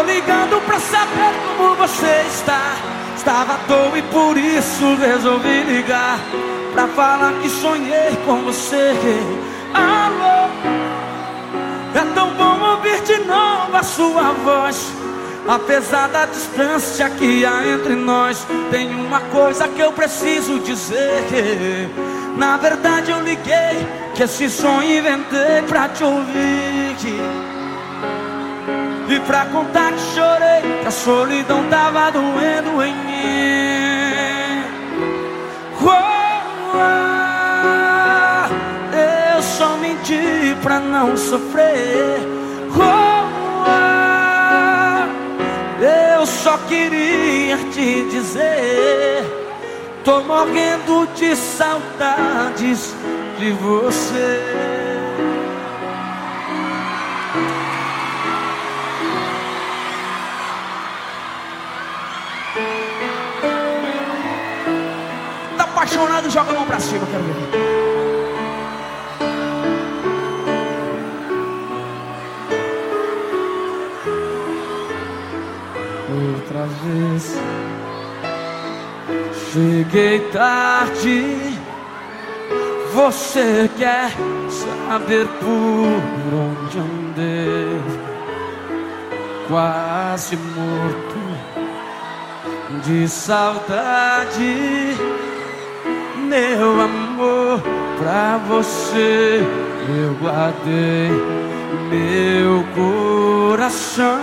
tô ligando pra saber como você está. Estava à toa e por isso resolvi ligar. Pra falar que sonhei com você. Alô, é tão bom ouvir de novo a sua voz. Apesar da distância que há entre nós, tem uma coisa que eu preciso dizer. Na verdade, eu liguei que esse sonho inventei pra te ouvir e pra contar que chorei, que a solidão tava doendo em mim. Oh, oh, eu só menti pra não sofrer. Oh, eu só queria te dizer. Tô morrendo de saudades de você. Apaixonado, joga a mão pra cima, quero ver. Outra vez cheguei tarde. Você quer saber por onde andei? Quase morto de saudade meu amor, pra você eu guardei meu coração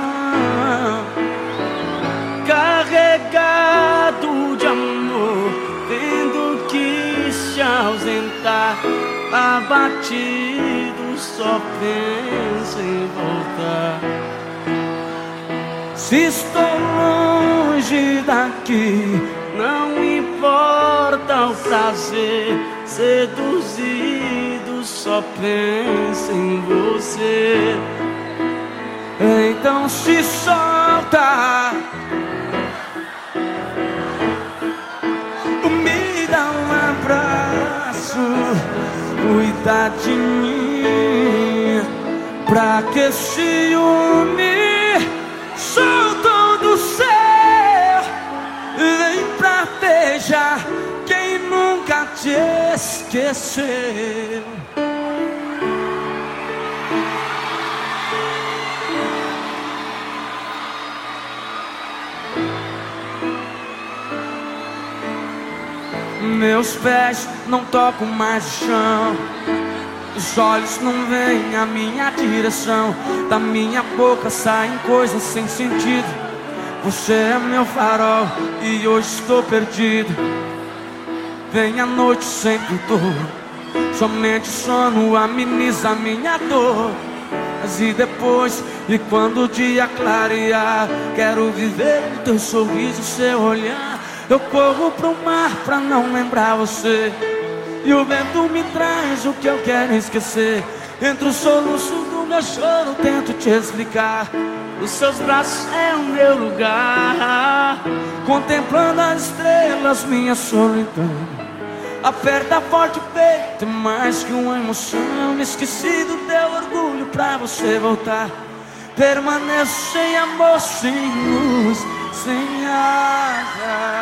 carregado de amor, tendo que se ausentar, abatido, só penso em voltar. Se estou longe daqui, não importa o prazer, seduzido, só pensa em você. Então se solta. Me dá um abraço, cuida de mim, pra que ciúme quem nunca te esqueceu. Meus pés não tocam mais o chão. Os olhos não veem a minha direção. Da minha boca saem coisas sem sentido. Você é meu farol e hoje estou perdido. Vem a noite sempre dor. Somente sono ameniza minha dor. Mas e depois, e quando o dia clarear, quero viver o teu sorriso, seu olhar. Eu corro pro mar pra não lembrar você. E o vento me traz o que eu quero esquecer. Entre o soluço do meu choro, tento te explicar. Os seus braços é o meu lugar. Contemplando as estrelas, minha solidão. Aperta forte o peito, mais que uma emoção. Esqueci do teu orgulho pra você voltar. Permaneço sem amor, sem luz, sem água.